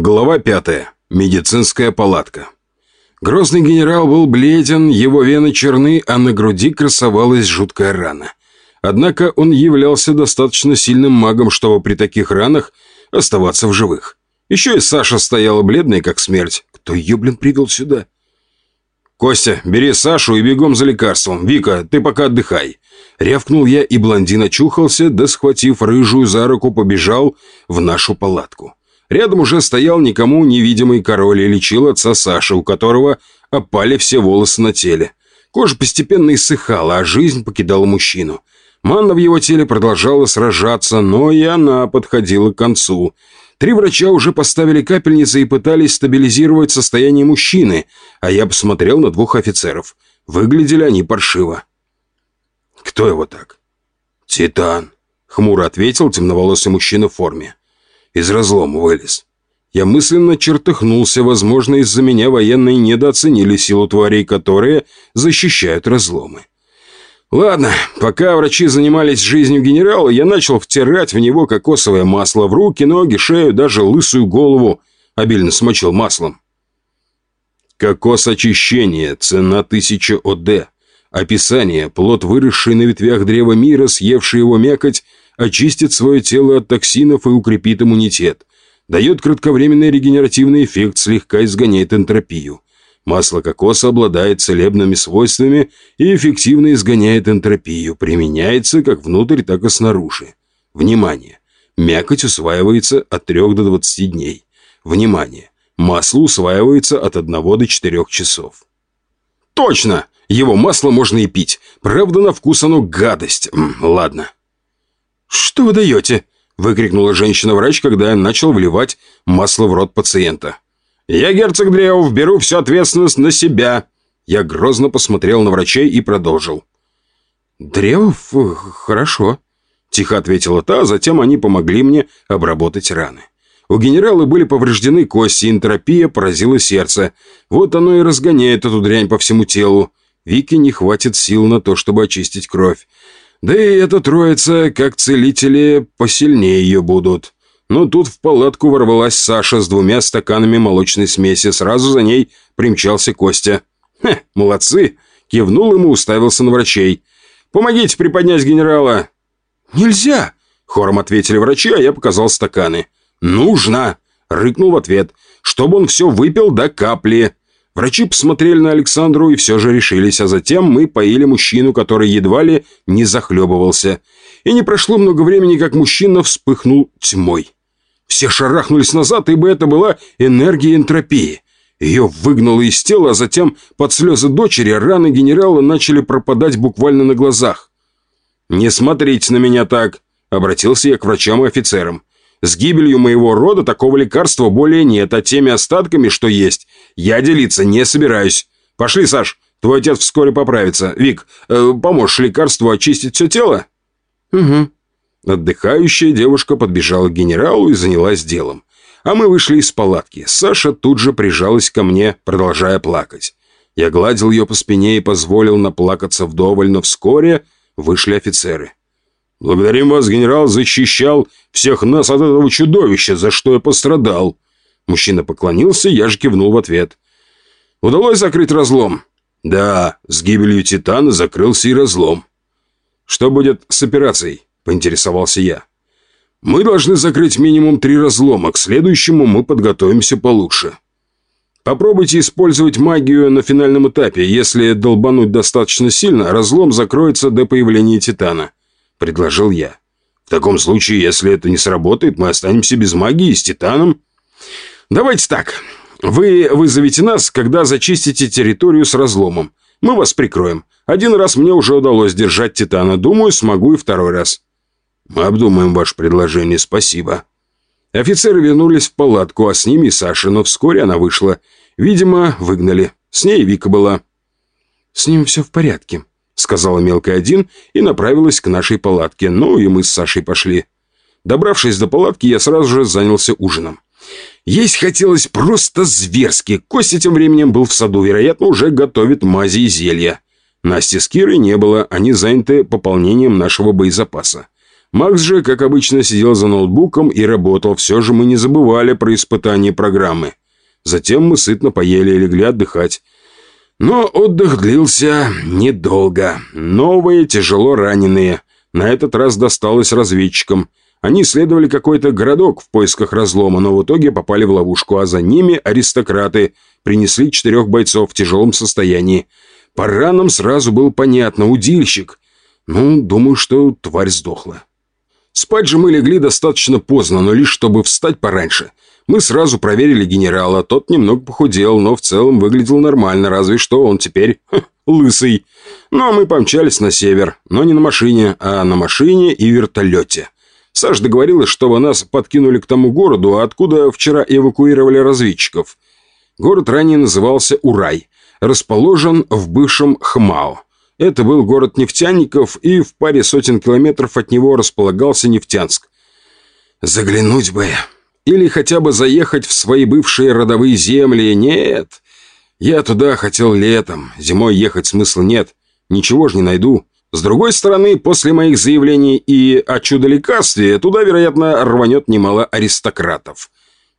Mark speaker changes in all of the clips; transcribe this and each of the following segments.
Speaker 1: Глава пятая. Медицинская палатка. Грозный генерал был бледен, его вены черны, а на груди красовалась жуткая рана. Однако он являлся достаточно сильным магом, чтобы при таких ранах оставаться в живых. Еще и Саша стояла бледная, как смерть. Кто ее, блин, привел сюда? «Костя, бери Сашу и бегом за лекарством. Вика, ты пока отдыхай». Рявкнул я, и блондин очухался, да, схватив рыжую за руку, побежал в нашу палатку. Рядом уже стоял никому невидимый король и лечил отца Саши, у которого опали все волосы на теле. Кожа постепенно иссыхала, а жизнь покидала мужчину. Манна в его теле продолжала сражаться, но и она подходила к концу. Три врача уже поставили капельницы и пытались стабилизировать состояние мужчины, а я посмотрел на двух офицеров. Выглядели они паршиво. «Кто его так?» «Титан», — хмуро ответил темноволосый мужчина в форме. «Из разлома вылез». Я мысленно чертыхнулся, возможно, из-за меня военные недооценили силу тварей, которые защищают разломы. Ладно, пока врачи занимались жизнью генерала, я начал втирать в него кокосовое масло в руки, ноги, шею, даже лысую голову. Обильно смочил маслом. Кокос очищения, цена 1000 ОД. Описание. Плод, выросший на ветвях древа мира, съевший его мякоть, очистит свое тело от токсинов и укрепит иммунитет. Дает кратковременный регенеративный эффект, слегка изгоняет энтропию. Масло кокоса обладает целебными свойствами и эффективно изгоняет энтропию, применяется как внутрь, так и снаружи. Внимание! Мякоть усваивается от 3 до 20 дней. Внимание! Масло усваивается от 1 до 4 часов. Точно! Его масло можно и пить. Правда, на вкус оно гадость. М, ладно. «Что вы даете?» – выкрикнула женщина-врач, когда я начал вливать масло в рот пациента. «Я, герцог Древов, беру всю ответственность на себя!» Я грозно посмотрел на врачей и продолжил. «Древов? Хорошо», – тихо ответила та, а затем они помогли мне обработать раны. У генерала были повреждены кости, энтропия поразила сердце. Вот оно и разгоняет эту дрянь по всему телу. Вике не хватит сил на то, чтобы очистить кровь. Да и эта троица, как целители, посильнее ее будут. Но тут в палатку ворвалась Саша с двумя стаканами молочной смеси. Сразу за ней примчался Костя. «Хе, молодцы!» Кивнул ему, уставился на врачей. «Помогите приподнять генерала!» «Нельзя!» Хором ответили врачи, а я показал стаканы. «Нужно!» Рыкнул в ответ. «Чтобы он все выпил до капли!» Врачи посмотрели на Александру и все же решились, а затем мы поили мужчину, который едва ли не захлебывался. И не прошло много времени, как мужчина вспыхнул тьмой. Все шарахнулись назад, ибо это была энергия энтропии. Ее выгнало из тела, а затем под слезы дочери раны генерала начали пропадать буквально на глазах. «Не смотрите на меня так», — обратился я к врачам и офицерам. «С гибелью моего рода такого лекарства более нет, а теми остатками, что есть, я делиться не собираюсь. Пошли, Саш, твой отец вскоре поправится. Вик, э, поможешь лекарству очистить все тело?» «Угу», Отдыхающая девушка подбежала к генералу и занялась делом. А мы вышли из палатки. Саша тут же прижалась ко мне, продолжая плакать. Я гладил ее по спине и позволил наплакаться вдоволь, но вскоре вышли офицеры. «Благодарим вас, генерал, защищал всех нас от этого чудовища, за что я пострадал». Мужчина поклонился, я же кивнул в ответ. «Удалось закрыть разлом?» «Да, с гибелью Титана закрылся и разлом». «Что будет с операцией?» поинтересовался я. «Мы должны закрыть минимум три разлома, к следующему мы подготовимся получше. Попробуйте использовать магию на финальном этапе. Если долбануть достаточно сильно, разлом закроется до появления Титана», — предложил я. «В таком случае, если это не сработает, мы останемся без магии с Титаном». «Давайте так. Вы вызовете нас, когда зачистите территорию с разломом. Мы вас прикроем. Один раз мне уже удалось держать Титана. Думаю, смогу и второй раз». «Мы обдумаем ваше предложение, спасибо». Офицеры вернулись в палатку, а с ними Саша, но вскоре она вышла. Видимо, выгнали. С ней Вика была. «С ним все в порядке», — сказала мелкая один и направилась к нашей палатке. Ну и мы с Сашей пошли. Добравшись до палатки, я сразу же занялся ужином. Есть хотелось просто зверски. Костя тем временем был в саду, вероятно, уже готовит мази и зелья. Насти с Кирой не было, они заняты пополнением нашего боезапаса. Макс же, как обычно, сидел за ноутбуком и работал. Все же мы не забывали про испытание программы. Затем мы сытно поели и легли отдыхать. Но отдых длился недолго. Новые тяжело раненые. На этот раз досталось разведчикам. Они исследовали какой-то городок в поисках разлома, но в итоге попали в ловушку, а за ними аристократы принесли четырех бойцов в тяжелом состоянии. По ранам сразу было понятно, удильщик. Ну, думаю, что тварь сдохла. Спать же мы легли достаточно поздно, но лишь чтобы встать пораньше. Мы сразу проверили генерала, тот немного похудел, но в целом выглядел нормально, разве что он теперь ха, лысый. Ну, а мы помчались на север, но не на машине, а на машине и вертолете. Саш договорилась, чтобы нас подкинули к тому городу, откуда вчера эвакуировали разведчиков. Город ранее назывался Урай, расположен в бывшем Хмао. Это был город нефтяников, и в паре сотен километров от него располагался Нефтянск. Заглянуть бы. Или хотя бы заехать в свои бывшие родовые земли. Нет. Я туда хотел летом. Зимой ехать смысла нет. Ничего ж не найду. С другой стороны, после моих заявлений и о чудо-лекарстве, туда, вероятно, рванет немало аристократов.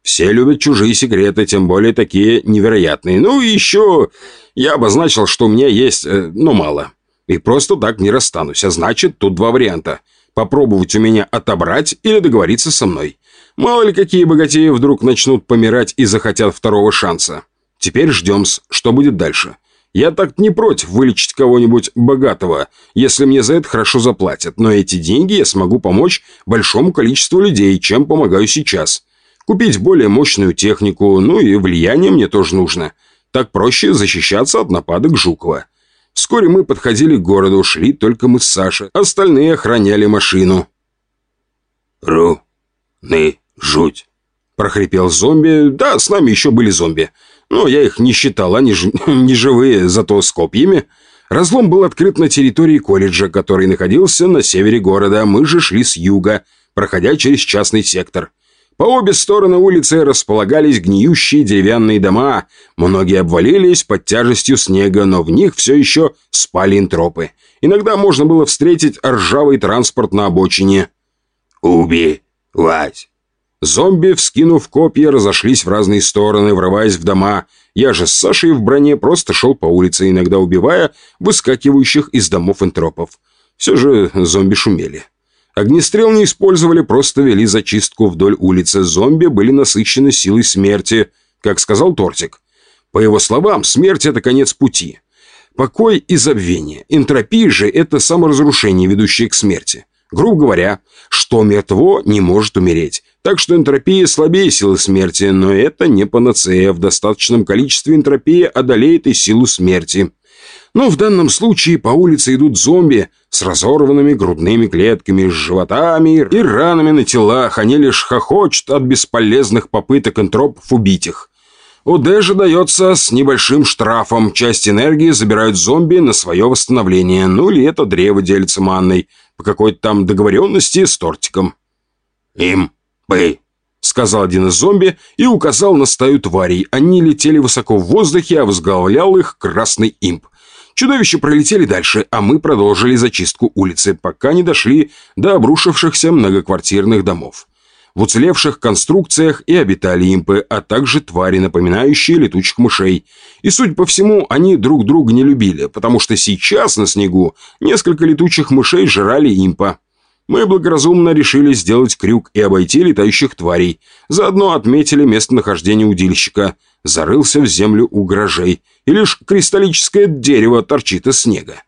Speaker 1: Все любят чужие секреты, тем более такие невероятные. Ну и еще я обозначил, что у меня есть, э, но мало. И просто так не расстанусь. А значит, тут два варианта. Попробовать у меня отобрать или договориться со мной. Мало ли какие богатеи вдруг начнут помирать и захотят второго шанса. Теперь ждем, что будет дальше. Я так не против вылечить кого-нибудь богатого, если мне за это хорошо заплатят. Но эти деньги я смогу помочь большому количеству людей, чем помогаю сейчас. Купить более мощную технику, ну и влияние мне тоже нужно. Так проще защищаться от нападок Жукова. Вскоре мы подходили к городу, шли только мы с Сашей. Остальные охраняли машину.
Speaker 2: «Ру, ны, жуть!»
Speaker 1: – прохрипел зомби. Да, с нами еще были зомби. Но я их не считал, они же не живые, зато с копьями. Разлом был открыт на территории колледжа, который находился на севере города. Мы же шли с юга, проходя через частный сектор. По обе стороны улицы располагались гниющие деревянные дома. Многие обвалились под тяжестью снега, но в них все еще спали интропы. Иногда можно было встретить ржавый транспорт на обочине.
Speaker 2: «Уби! Вась!»
Speaker 1: Зомби, вскинув копья, разошлись в разные стороны, врываясь в дома. Я же с Сашей в броне просто шел по улице, иногда убивая выскакивающих из домов интропов. Все же зомби шумели. Огнестрел не использовали, просто вели зачистку вдоль улицы. Зомби были насыщены силой смерти, как сказал Тортик. По его словам, смерть – это конец пути. Покой и забвение. Энтропия же – это саморазрушение, ведущее к смерти. Грубо говоря, что мертво не может умереть. Так что энтропия слабее силы смерти, но это не панацея. В достаточном количестве энтропия одолеет и силу смерти. Но в данном случае по улице идут зомби с разорванными грудными клетками, с животами и ранами на телах. Они лишь хохочут от бесполезных попыток энтропов убить их. ОД же дается с небольшим штрафом. Часть энергии забирают зомби на свое восстановление. Ну или это древо делится манной. По какой-то там договоренности с тортиком.
Speaker 2: «Им бы», —
Speaker 1: сказал один из зомби и указал на стаю тварей. Они летели высоко в воздухе, а возглавлял их красный имп. Чудовища пролетели дальше, а мы продолжили зачистку улицы, пока не дошли до обрушившихся многоквартирных домов. В уцелевших конструкциях и обитали импы, а также твари, напоминающие летучих мышей. И, судя по всему, они друг друга не любили, потому что сейчас на снегу несколько летучих мышей жрали импа. Мы благоразумно решили сделать крюк и обойти летающих тварей. Заодно отметили местонахождение удильщика. Зарылся в землю у гаражей. И лишь кристаллическое дерево торчит из снега.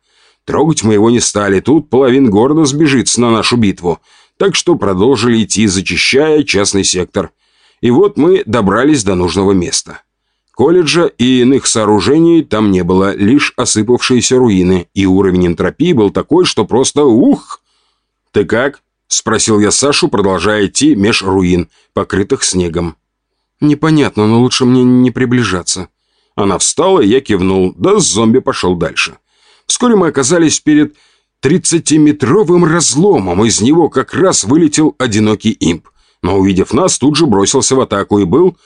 Speaker 1: Трогать мы его не стали. Тут половин города сбежится на нашу битву. Так что продолжили идти, зачищая частный сектор. И вот мы добрались до нужного места. Колледжа и иных сооружений там не было, лишь осыпавшиеся руины, и уровень энтропии был такой, что просто ух! «Ты как?» – спросил я Сашу, продолжая идти меж руин, покрытых снегом. «Непонятно, но лучше мне не приближаться». Она встала, я кивнул, да зомби пошел дальше. Вскоре мы оказались перед тридцатиметровым разломом, из него как раз вылетел одинокий имп. Но, увидев нас, тут же бросился в атаку и был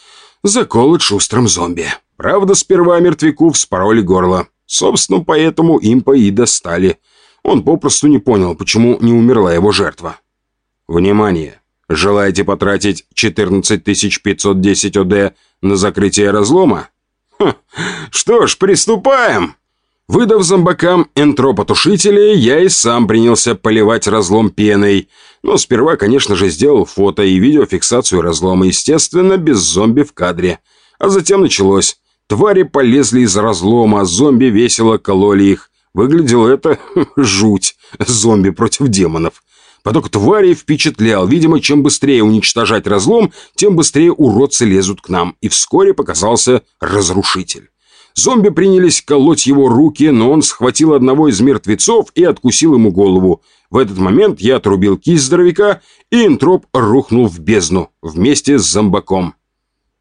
Speaker 1: заколот шустрым зомби. Правда, сперва мертвяку вспороли горло. Собственно, поэтому импа и достали – он попросту не понял, почему не умерла его жертва. Внимание! Желаете потратить 14510 ОД на закрытие разлома? Ха, что ж, приступаем! Выдав зомбакам энтропотушители, я и сам принялся поливать разлом пеной. Но сперва, конечно же, сделал фото и видеофиксацию разлома, естественно, без зомби в кадре. А затем началось. Твари полезли из разлома, а зомби весело кололи их. Выглядело это жуть. Зомби против демонов. Поток тварей впечатлял. Видимо, чем быстрее уничтожать разлом, тем быстрее уродцы лезут к нам. И вскоре показался разрушитель. Зомби принялись колоть его руки, но он схватил одного из мертвецов и откусил ему голову. В этот момент я отрубил кисть здоровяка, и энтроп рухнул в бездну вместе с зомбаком.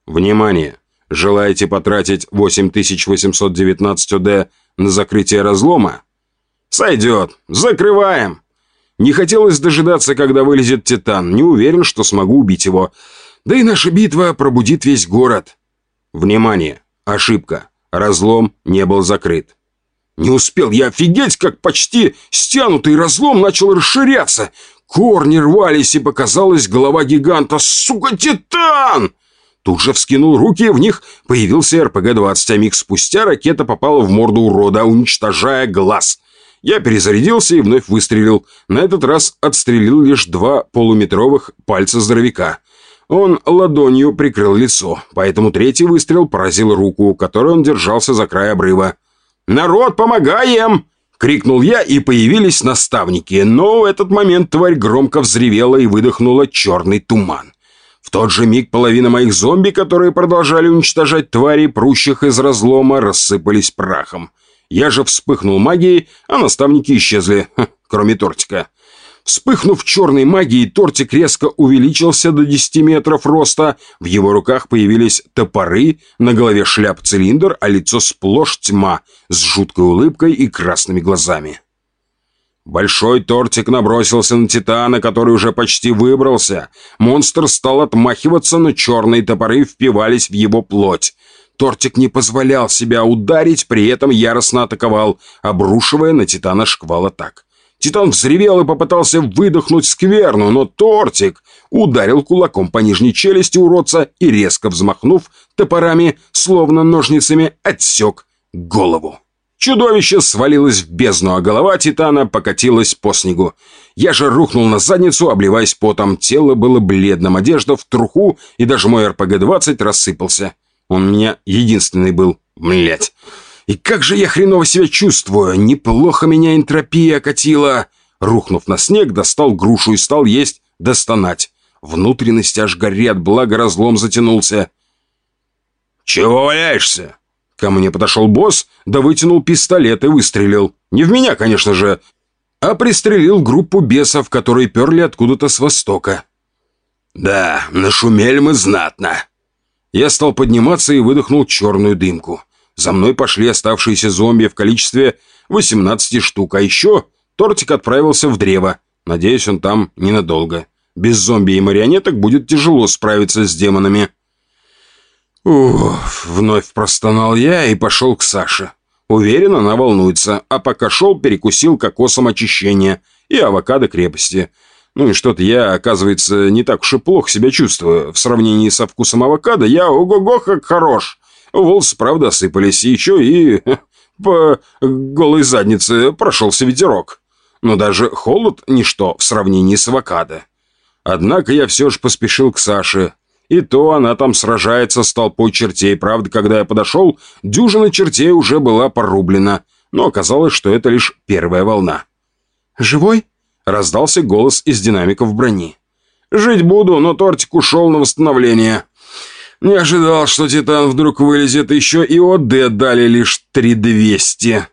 Speaker 1: Внимание! Желаете потратить 8819 ОД на закрытие разлома? Сойдет. Закрываем. Не хотелось дожидаться, когда вылезет Титан. Не уверен, что смогу убить его. Да и наша битва пробудит весь город. Внимание! Ошибка. Разлом не был закрыт. Не успел я офигеть, как почти стянутый разлом начал расширяться. Корни рвались, и показалась голова гиганта. «Сука, Титан!» Тут же вскинул руки, и в них появился РПГ-20, а миг спустя ракета попала в морду урода, уничтожая глаз. Я перезарядился и вновь выстрелил. На этот раз отстрелил лишь два полуметровых пальца здоровяка. Он ладонью прикрыл лицо, поэтому третий выстрел поразил руку, которой он держался за край обрыва. «Народ, помогаем!» — крикнул я, и появились наставники, но в этот момент тварь громко взревела и выдохнула черный туман. В тот же миг половина моих зомби, которые продолжали уничтожать твари, прущих из разлома, рассыпались прахом. Я же вспыхнул магией, а наставники исчезли, кроме тортика. Вспыхнув черной магией, тортик резко увеличился до 10 метров роста. В его руках появились топоры, на голове шляп-цилиндр, а лицо сплошь тьма, с жуткой улыбкой и красными глазами. Большой тортик набросился на Титана, который уже почти выбрался. Монстр стал отмахиваться, но черные топоры впивались в его плоть. Тортик не позволял себя ударить, при этом яростно атаковал, обрушивая на Титана шквал атак. Титан взревел и попытался выдохнуть скверну, но тортик ударил кулаком по нижней челюсти уродца и, резко взмахнув топорами, словно ножницами, отсек голову. Чудовище свалилось в бездну, а голова Титана покатилась по снегу. Я же рухнул на задницу, обливаясь потом. Тело было бледным, одежда в труху, и даже мой РПГ-20 рассыпался. Он у меня единственный был. Млять. И как же я хреново себя чувствую! Неплохо меня энтропия окатила!» Рухнув на снег, достал грушу и стал есть, достонать. Внутренности аж горят, благо разлом затянулся. «Чего валяешься?» Ко мне подошел босс, да вытянул пистолет и выстрелил. Не в меня, конечно же, а пристрелил группу бесов, которые перли откуда-то с востока. «Да, нашумели мы знатно». Я стал подниматься и выдохнул черную дымку. За мной пошли оставшиеся зомби в количестве 18 штук, а еще тортик отправился в древо. Надеюсь, он там ненадолго. Без зомби и марионеток будет тяжело справиться с демонами. Уф, вновь простонал я и пошел к Саше. Уверен, она волнуется, а пока шел, перекусил кокосом очищения и авокадо крепости. Ну и что-то я, оказывается, не так уж и плохо себя чувствую. В сравнении со вкусом авокадо я ого-го как хорош. Волосы, правда, осыпались, еще и по голой заднице прошелся ветерок. Но даже холод – ничто в сравнении с авокадо. Однако я все же поспешил к Саше. И то она там сражается с толпой чертей. Правда, когда я подошел, дюжина чертей уже была порублена. Но оказалось, что это лишь первая волна. «Живой?» – раздался голос из динамиков брони. «Жить буду, но тортик ушел на восстановление». Не ожидал, что Титан вдруг вылезет, еще и ОД дали лишь 3200.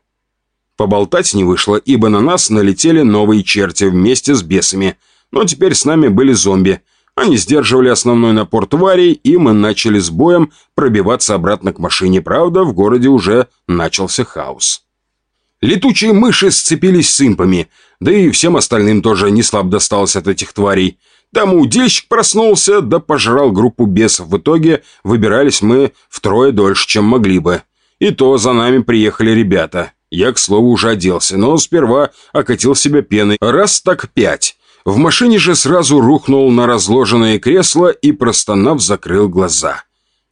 Speaker 1: Поболтать не вышло, ибо на нас налетели новые черти вместе с бесами. Но теперь с нами были зомби. Они сдерживали основной напор тварей, и мы начали с боем пробиваться обратно к машине. Правда, в городе уже начался хаос. Летучие мыши сцепились с импами, да и всем остальным тоже не слабо досталось от этих тварей. Там удильщик проснулся, да пожрал группу бесов. В итоге выбирались мы втрое дольше, чем могли бы. И то за нами приехали ребята. Я, к слову, уже оделся, но сперва окатил себя пеной. Раз так пять. В машине же сразу рухнул на разложенное кресло и, простонав, закрыл глаза.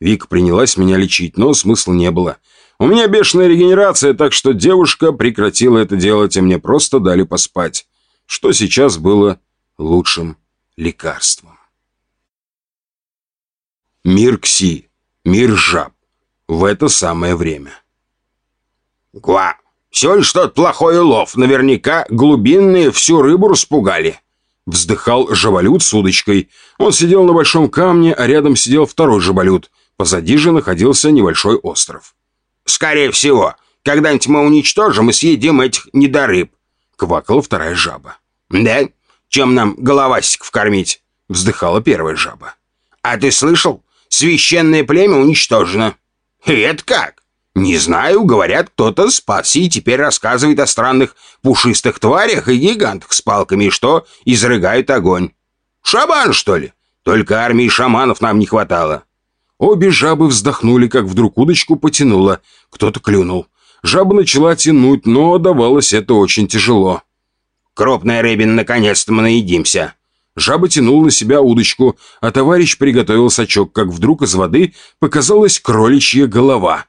Speaker 1: Вик принялась меня лечить, но смысла не было. У меня бешеная регенерация, так что девушка прекратила это делать, и мне просто дали поспать. Что сейчас было лучшим лекарством. Мир Кси. Мир жаб. В это самое время.
Speaker 2: Гва, все ли что-то плохой улов? Наверняка глубинные всю рыбу распугали.
Speaker 1: Вздыхал жаболют с удочкой. Он сидел на большом камне, а рядом сидел второй жаболют. Позади же находился небольшой остров.
Speaker 2: «Скорее всего, когда-нибудь мы уничтожим и съедим этих недорыб», —
Speaker 1: квакала вторая жаба.
Speaker 2: «Да? Чем нам головастиков кормить?» — вздыхала первая жаба. «А ты слышал? Священное племя уничтожено». «И это как?» «Не знаю, говорят, кто-то спасся и теперь рассказывает о странных пушистых тварях и гигантах с палками, что изрыгают огонь. Шаман, что ли? Только армии шаманов нам не хватало».
Speaker 1: Обе жабы вздохнули, как вдруг удочку потянуло. Кто-то клюнул. Жаба начала тянуть, но давалось это очень тяжело.
Speaker 2: «Крупная рыбина, наконец-то мы наедимся!»
Speaker 1: Жаба тянула на себя удочку, а товарищ приготовил сачок, как вдруг из воды показалась кроличья голова.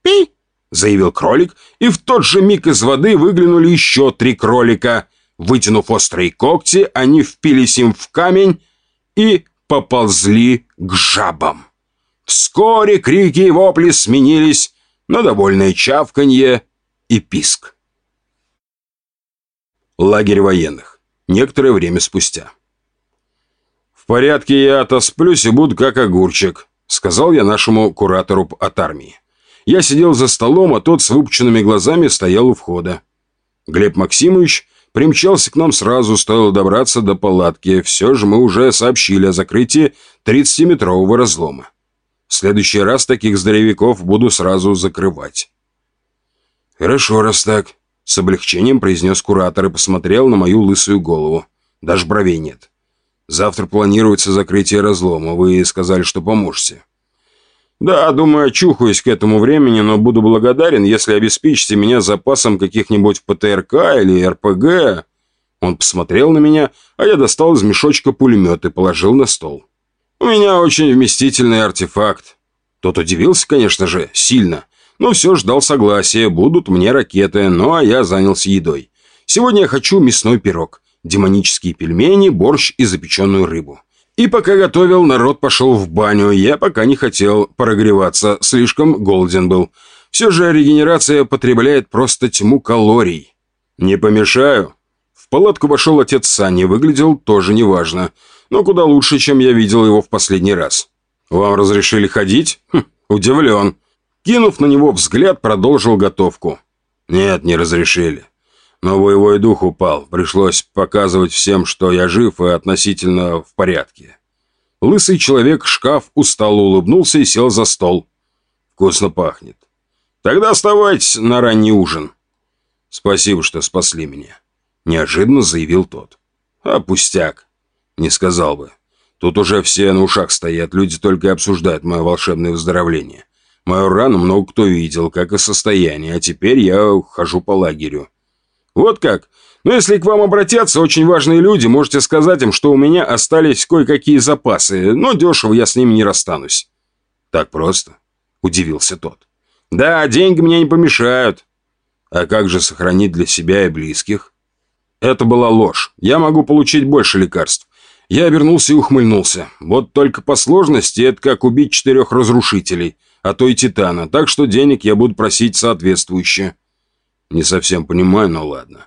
Speaker 2: «Пи!»
Speaker 1: — заявил кролик, и в тот же миг из воды выглянули еще три кролика. Вытянув острые когти, они впились им в камень и поползли к жабам. Вскоре крики и вопли сменились на довольное чавканье и писк. Лагерь военных. Некоторое время спустя. «В порядке, я отосплюсь и буду как огурчик», — сказал я нашему куратору от армии. Я сидел за столом, а тот с выпученными глазами стоял у входа. Глеб Максимович примчался к нам сразу, стоило добраться до палатки. Все же мы уже сообщили о закрытии 30-метрового разлома. В следующий раз таких здоровяков буду сразу закрывать. «Хорошо, раз так», — с облегчением произнес куратор и посмотрел на мою лысую голову. Даже бровей нет. «Завтра планируется закрытие разлома. Вы сказали, что поможете». «Да, думаю, очухаюсь к этому времени, но буду благодарен, если обеспечите меня запасом каких-нибудь ПТРК или РПГ». Он посмотрел на меня, а я достал из мешочка пулемет и положил на стол. У меня очень вместительный артефакт. Тот удивился, конечно же, сильно, но все ждал согласия, будут мне ракеты, ну а я занялся едой. Сегодня я хочу мясной пирог, демонические пельмени, борщ и запеченную рыбу. И пока готовил, народ пошел в баню. Я пока не хотел прогреваться, слишком голоден был. Все же регенерация потребляет просто тьму калорий. Не помешаю. В палатку вошел отец Сани, выглядел тоже неважно но куда лучше, чем я видел его в последний раз. «Вам разрешили ходить?» хм, «Удивлен». Кинув на него взгляд, продолжил готовку. «Нет, не разрешили. Но боевой дух упал. Пришлось показывать всем, что я жив и относительно в порядке». Лысый человек шкаф устало улыбнулся и сел за стол. «Вкусно пахнет. Тогда оставайтесь на ранний ужин». «Спасибо, что спасли меня», — неожиданно заявил тот. «А пустяк. Не сказал бы. Тут уже все на ушах стоят, люди только обсуждают мое волшебное выздоровление. Мою рану много кто видел, как и состояние, а теперь я хожу по лагерю. Вот как? Но ну, если к вам обратятся очень важные люди, можете сказать им, что у меня остались кое-какие запасы, но дешево я с ними не расстанусь. Так просто? Удивился тот. Да, деньги мне не помешают. А как же сохранить для себя и близких? Это была ложь. Я могу получить больше лекарств. Я обернулся и ухмыльнулся. Вот только по сложности это как убить четырех разрушителей, а то и титана, так что денег я буду просить соответствующе. Не совсем понимаю, но ладно.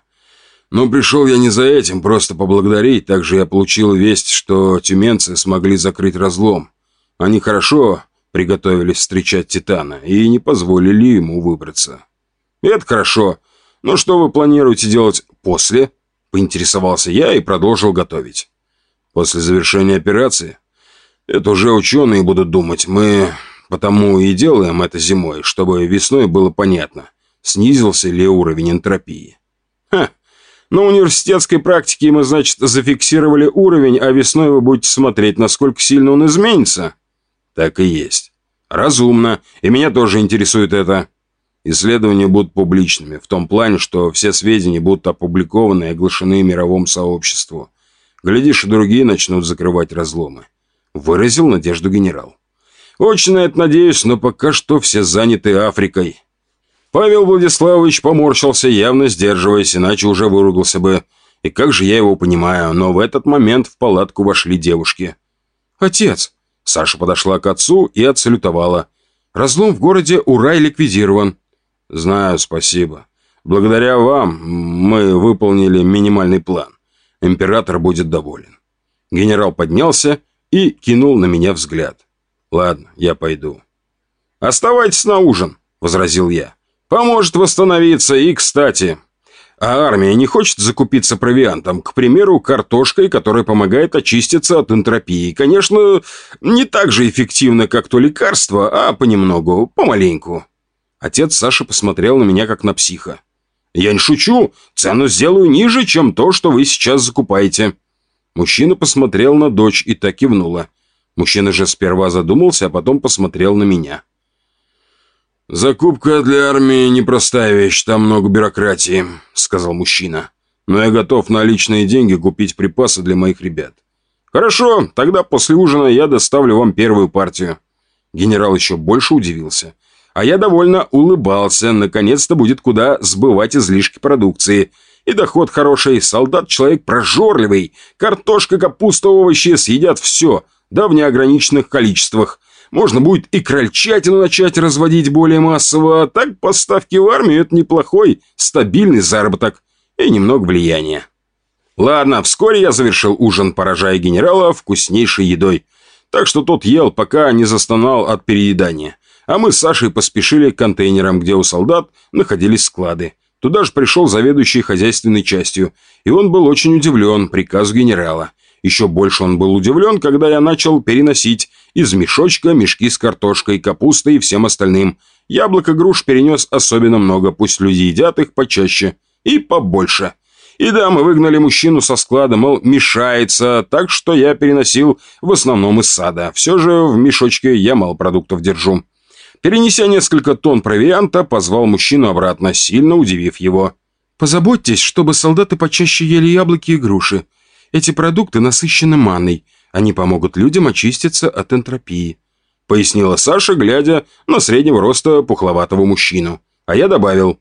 Speaker 1: Но пришел я не за этим, просто поблагодарить. Также я получил весть, что тюменцы смогли закрыть разлом. Они хорошо приготовились встречать Титана и не позволили ему выбраться. Это хорошо. Но что вы планируете делать после? Поинтересовался я и продолжил готовить. После завершения операции? Это уже ученые будут думать. Мы потому и делаем это зимой, чтобы весной было понятно, снизился ли уровень энтропии. Ха! На университетской практике мы, значит, зафиксировали уровень, а весной вы будете смотреть, насколько сильно он изменится? Так и есть. Разумно. И меня тоже интересует это. Исследования будут публичными, в том плане, что все сведения будут опубликованы и оглашены мировому сообществу. Глядишь, и другие начнут закрывать разломы. Выразил надежду генерал. Очень на это надеюсь, но пока что все заняты Африкой. Павел Владиславович поморщился, явно сдерживаясь, иначе уже выругался бы. И как же я его понимаю, но в этот момент в палатку вошли девушки. «Отец!» Саша подошла к отцу и отсалютовала. «Разлом в городе Урай ликвидирован». «Знаю, спасибо. Благодаря вам мы выполнили минимальный план. Император будет доволен». Генерал поднялся и кинул на меня взгляд. «Ладно, я пойду». «Оставайтесь на ужин», — возразил я. «Поможет восстановиться и, кстати, а армия не хочет закупиться провиантом, к примеру, картошкой, которая помогает очиститься от энтропии. Конечно, не так же эффективно, как то лекарство, а понемногу, помаленьку». Отец Саши посмотрел на меня, как на психа. «Я не шучу. Цену сделаю ниже, чем то, что вы сейчас закупаете». Мужчина посмотрел на дочь и так кивнула. Мужчина же сперва задумался, а потом посмотрел на меня. «Закупка для армии непростая вещь, там много бюрократии», — сказал мужчина. «Но я готов на личные деньги купить припасы для моих ребят». «Хорошо, тогда после ужина я доставлю вам первую партию». Генерал еще больше удивился. А я довольно улыбался. Наконец-то будет куда сбывать излишки продукции. И доход хороший, солдат человек прожорливый. Картошка, капуста, овощи съедят все — да в неограниченных количествах. Можно будет и крольчатину начать разводить более массово, а так поставки в армию – это неплохой, стабильный заработок и немного влияния. Ладно, вскоре я завершил ужин, поражая генерала вкуснейшей едой. Так что тот ел, пока не застонал от переедания. А мы с Сашей поспешили к контейнерам, где у солдат находились склады. Туда же пришел заведующий хозяйственной частью, и он был очень удивлен приказу генерала. Еще больше он был удивлен, когда я начал переносить из мешочка мешки с картошкой, капустой и всем остальным. Яблок и груш перенес особенно много, пусть люди едят их почаще и побольше. И да, мы выгнали мужчину со склада, мол, мешается, так что я переносил в основном из сада. Все же в мешочке я мало продуктов держу. Перенеся несколько тонн провианта, позвал мужчину обратно, сильно удивив его. «Позаботьтесь, чтобы солдаты почаще ели яблоки и груши. Эти продукты насыщены манной. Они помогут людям очиститься от энтропии», — пояснила Саша, глядя на среднего роста пухловатого мужчину. А я добавил,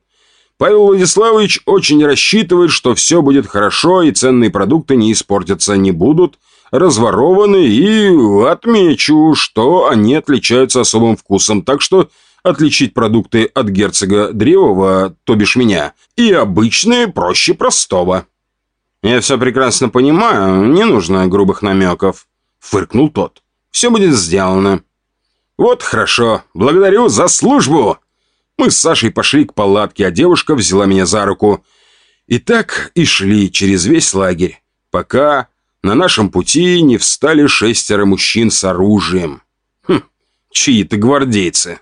Speaker 1: «Павел Владиславович очень рассчитывает, что все будет хорошо и ценные продукты не испортятся, не будут разворованы, и отмечу, что они отличаются особым вкусом, так что отличить продукты от герцога Древова, то бишь меня, и обычные проще простого». «Я все прекрасно понимаю, не нужно грубых намеков», — фыркнул тот. «Все будет сделано». «Вот хорошо, благодарю за службу!» Мы с Сашей пошли к палатке, а девушка взяла меня за руку. И так и шли через весь лагерь, пока на нашем пути не встали шестеро мужчин с оружием. Хм, чьи-то гвардейцы.